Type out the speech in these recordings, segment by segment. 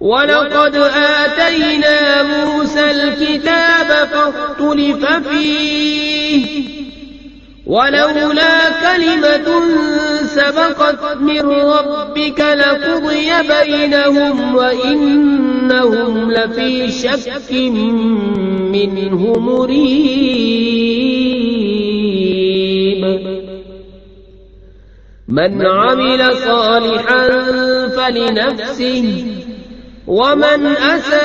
ولقد آتينا موسى الكتاب فاختلف فيه ولولا كلمة سبقت من ربك لقضي بينهم وإنهم لفي شك منه مريب من عمل صالحا فلنفسه ومن أساء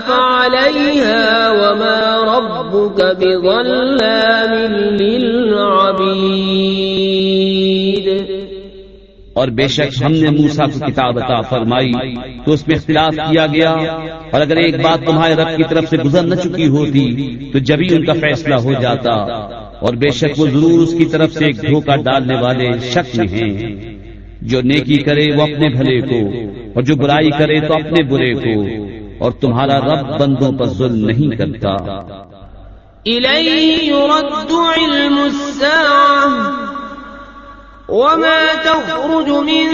فعليها وما ربك بظلام للعبيد اور بے شک ہم نے موسا کو کتاب عطا فرمائی تو اس میں اختلاف کیا گیا اور اگر ایک بات تمہارے رب کی طرف سے گزر نہ چکی ہوتی تو جبھی ان کا فیصلہ ہو جاتا اور بے شک وہ ضرور اس کی طرف سے ایک دھوکہ ڈالنے والے شک میں ہیں جو نیکی کرے وہ اپنے بھلے کو اور جو برائی کرے تو اپنے برے کو، اور تمہارا رب بندوں پر ظلم نہیں کرتا۔ يرد علم الساعة، وما تخرج من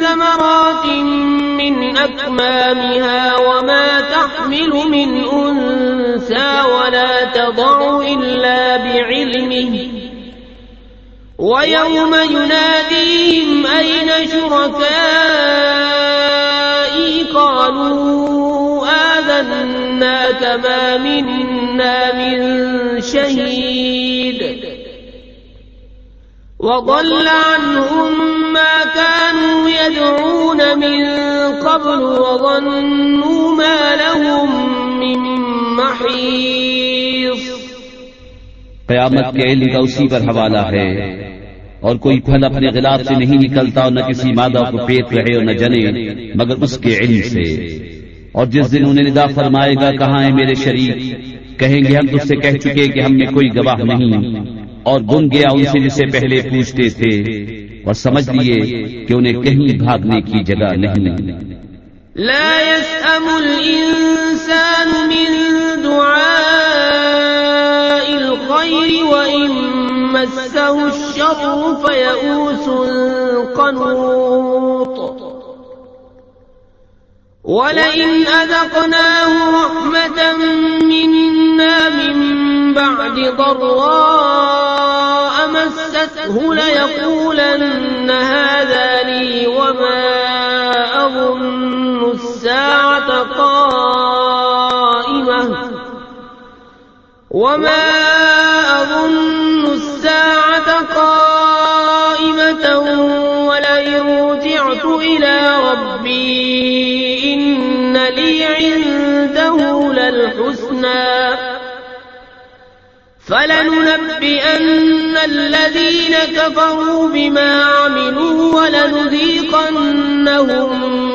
ثمرات من أكمامها، وما تحمل من أنسى ولا تضع إلا بعلمه۔ ويوم يناديهم أين شركائي قالوا آذنا كما منا من شهيد. وضل عنهم ما كانوا يدعون من قبل وظنوا ما لهم من محيص. قیامت کے علم کا اسی پر حوالہ ہے۔ اور کوئی پھل اپنے غلاف سے نہیں نکلتا اور نہ کسی مادہ کو پیٹ رہے اور نہ جنے، مگر اس کے علم سے۔ اور جس دن انہیں ندا فرمائے گا، کہاں ہے میرے شریک؟ کہیں گے ہم تجھ سے کہہ چکے کہ ہم میں کوئی گواہ نہیں۔ اور گم گیا ان سے جسے پہلے پوچھتے تھے۔ اور سمجھ لیے کہ انہیں کہیں بھاگنے کی جگہ نہیں۔ لا يسأم الإنسان من مسه الشر فيئوس قنوط. ولئن أذقناه رحمة منا من بعد ضراء مسته ليقولن هذا لي وما أظن الساعة قائمة. وما أظن الساعة قائمة ولئن رجعت إلى ربي إن لي عنده للحسنى فلننبئن الذين كفروا بما عملوا ولنذيقنهم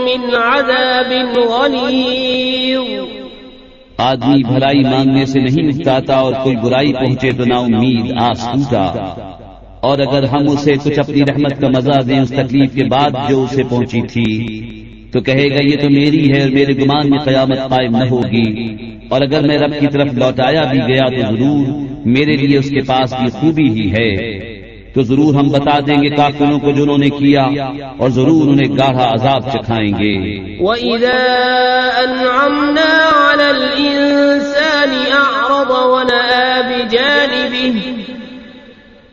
من عذاب غليظ آدمی بھلائی مانگنے سے نہیں اٹھاتا اور کوئی برائی پہنچے تو نا امید آس ٹوٹا اور اگر ہم اسے کچھ اپنی رحمت کا مزہ دیں اس تکلیف کے بعد جو اسے پہنچی تھی، تو کہے گا، یہ تو میری ہے اور میرے گمان میں قیامت قائم نہ ہوگی۔ اور اگر میں رب کی طرف لوٹایا بھی گیا تو ضرور میرے لیے اس کے پاس بھی خوبی ہی ہے۔ تو ضرور ہم بتا دیں گے کافروں کو جنہوں نے کیا اور ضرور انہیں گاڑھا عذاب چکھائیں گے۔ وَإِذَا أَنْعَمْنَا عَلَى الْإِنسَانِ أَعْرَضَ وَنَآ بِجَانِبِهِ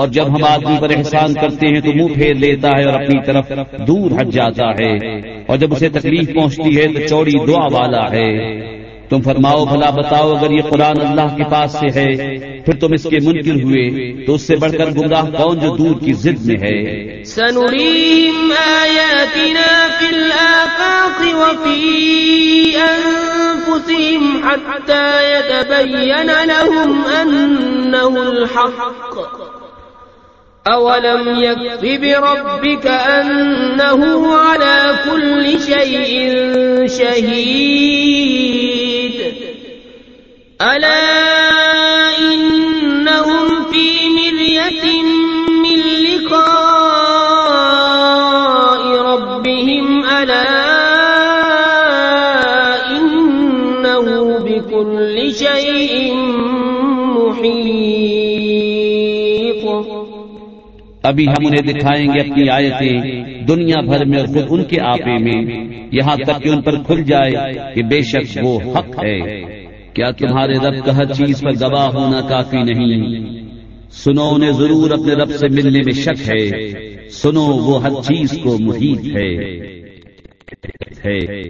اور جب ہم آدمی پر احسان کرتے ہیں تو منہ پھیر لیتا ہے اور اپنی طرف دور ہٹ جاتا ہے۔ اور جب اسے تکلیف پہنچتی ہے تو چوڑی دعا والا ہے۔ تم فرماؤ، بھلا بتاؤ، اگر یہ قرآن اللہ کے پاس سے ہے، پھر تم اس کے منکر ہوئے تو اس سے بڑھ کر گمراہ کون جو دور کی ضد میں ہے؟ سنريهم آياتنا في الآفاق وفي أنفسهم حتى يتبين لهم أنه الحق۔ أولم يكف بربك أنه على كل شيء شهيد ألا إنهم في مرية من لقاء ربهم ألا إنه بكل شيء ابھی ہم انہیں دکھائیں گے اپنی آیتیں دنیا بھر میں اور خود ان کے آپے میں، یہاں تک کہ ان پر کھل جائے کہ بے شک وہ حق ہے۔ کیا تمہارے رب کا ہر چیز پر گواہ ہونا کافی نہیں؟ سنو، انہیں ضرور اپنے رب سے ملنے میں شک ہے۔ سنو، وہ ہر چیز کو محیط ہے۔